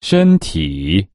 身体。